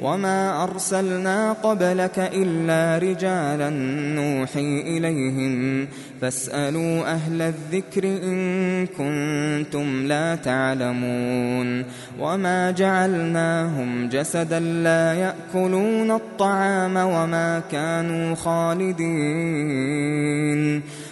وما أرسلنا قبلك إلا رجالا نوحي إليهم فاسألوا أهل الذكر إن كنتم لا تعلمون وما جعلناهم جسدا لا يأكلون الطعام وما كانوا خالدين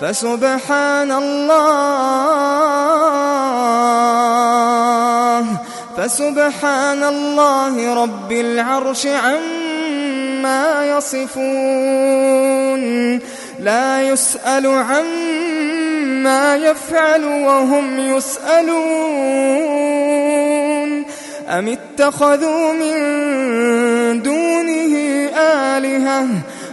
فسبحان الله فسبحان الله رب العرش عما يصفون لا يسأل عما يفعل وهم يسألون. أم اتخذوا من دونه آلهة؟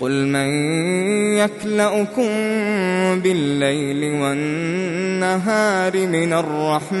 قل من يكلأكم بالليل والنهار من الرحمن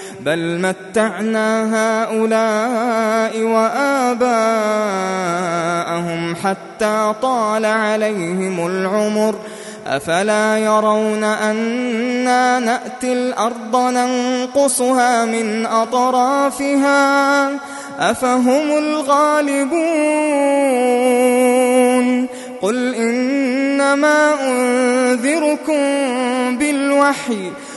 بل متعنا هؤلاء وآباءهم حتى طال عليهم العمر. أفلا يرون أنا نأتي الأرض ننقصها من أطرافها؟ أفهم الغالبون. قل إنما أنذركم بالوحي.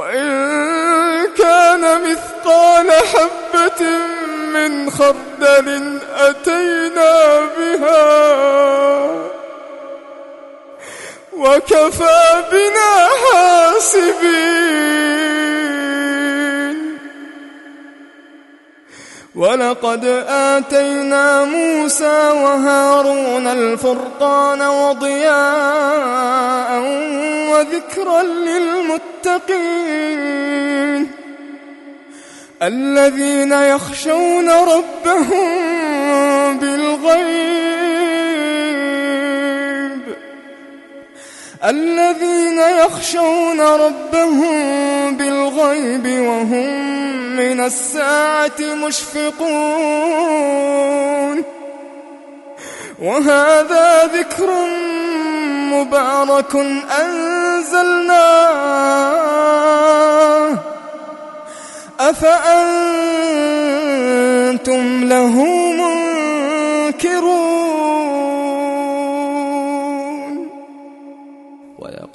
وإن كان مثقال حبة من خردل أتينا بها وكفى بنا حاسبين. ولقد آتينا موسى وهارون الفرقان وضياء وذكرا للمتقين الذين يخشون ربهم بالغيب الذين يخشون ربهم بالغيب وهم من الساعة مشفقون. وهذا ذكر مبارك أنزلناه. أفأنتم له منكرون؟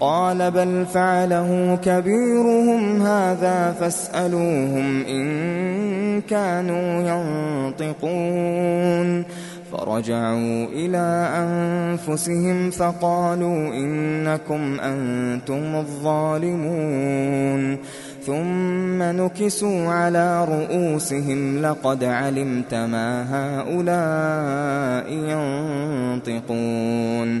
قال بل فعله كبيرهم هذا فاسألوهم إن كانوا ينطقون. فرجعوا إلى أنفسهم فقالوا إنكم أنتم الظالمون. ثم نكسوا على رؤوسهم لقد علمت ما هؤلاء ينطقون.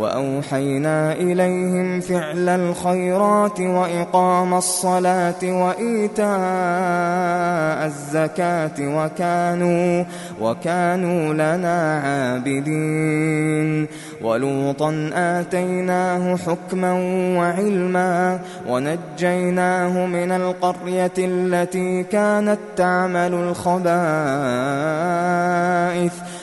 وأوحينا إليهم فعل الخيرات وإقام الصلاة وإيتاء الزكاة وكانوا وكانوا لنا عابدين. ولوطا آتيناه حكما وعلما ونجيناه من القرية التي كانت تعمل الخبائث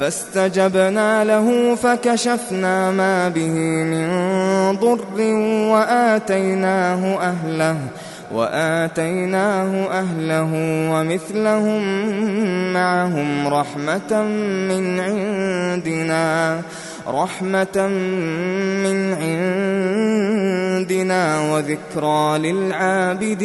فاستجبنا له فكشفنا ما به من ضر وآتيناه أهله وآتيناه أهله ومثلهم معهم رحمة من عندنا رحمة من عندنا وذكرى للعابدين.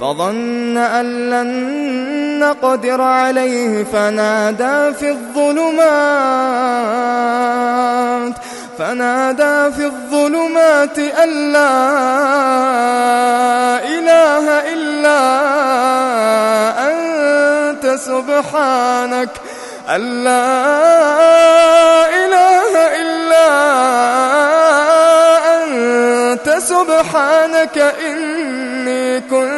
فظن أن لن نقدر عليه فنادى في الظلمات فنادى في الظلمات أن لا إله إلا أنت سبحانك أن لا إله إلا أنت سبحانك إني كنت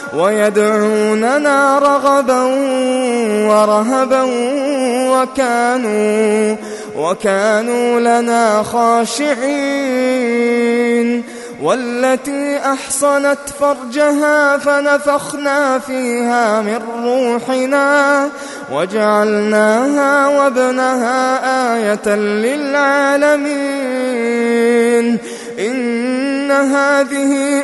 ويدعوننا رغبا ورهبا وكانوا وكانوا لنا خاشعين والتي أحصنت فرجها فنفخنا فيها من روحنا وجعلناها وابنها آية للعالمين إن هذه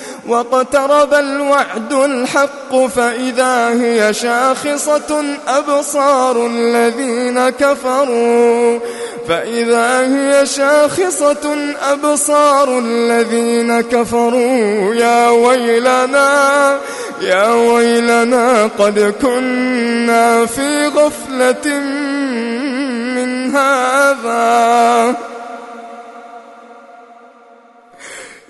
واقترب الوعد الحق فإذا هي شاخصة أبصار الذين كفروا. فإذا هي شاخصة أبصار الذين كفروا. يا ويلنا يا ويلنا قد كنا في غفلة من هذا.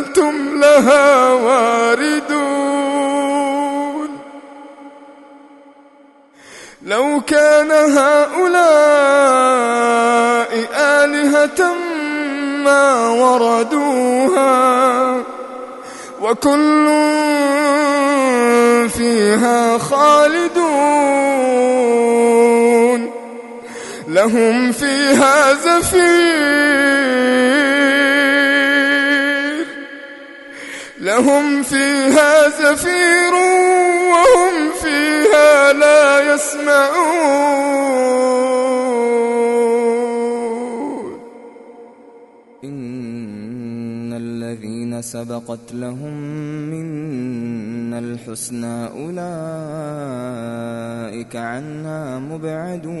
أنتم لها واردون. لو كان هؤلاء آلهة ما وردوها وكل فيها خالدون. لهم فيها زفير. لهم فيها زفير وهم فيها لا يسمعون. إن الذين سبقت لهم منا الحسنى أولئك عنها مبعدون.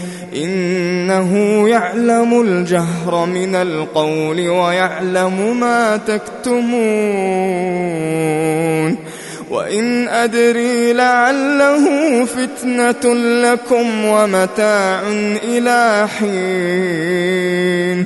إنه يعلم الجهر من القول ويعلم ما تكتمون. وإن أدري لعله فتنة لكم ومتاع إلى حين.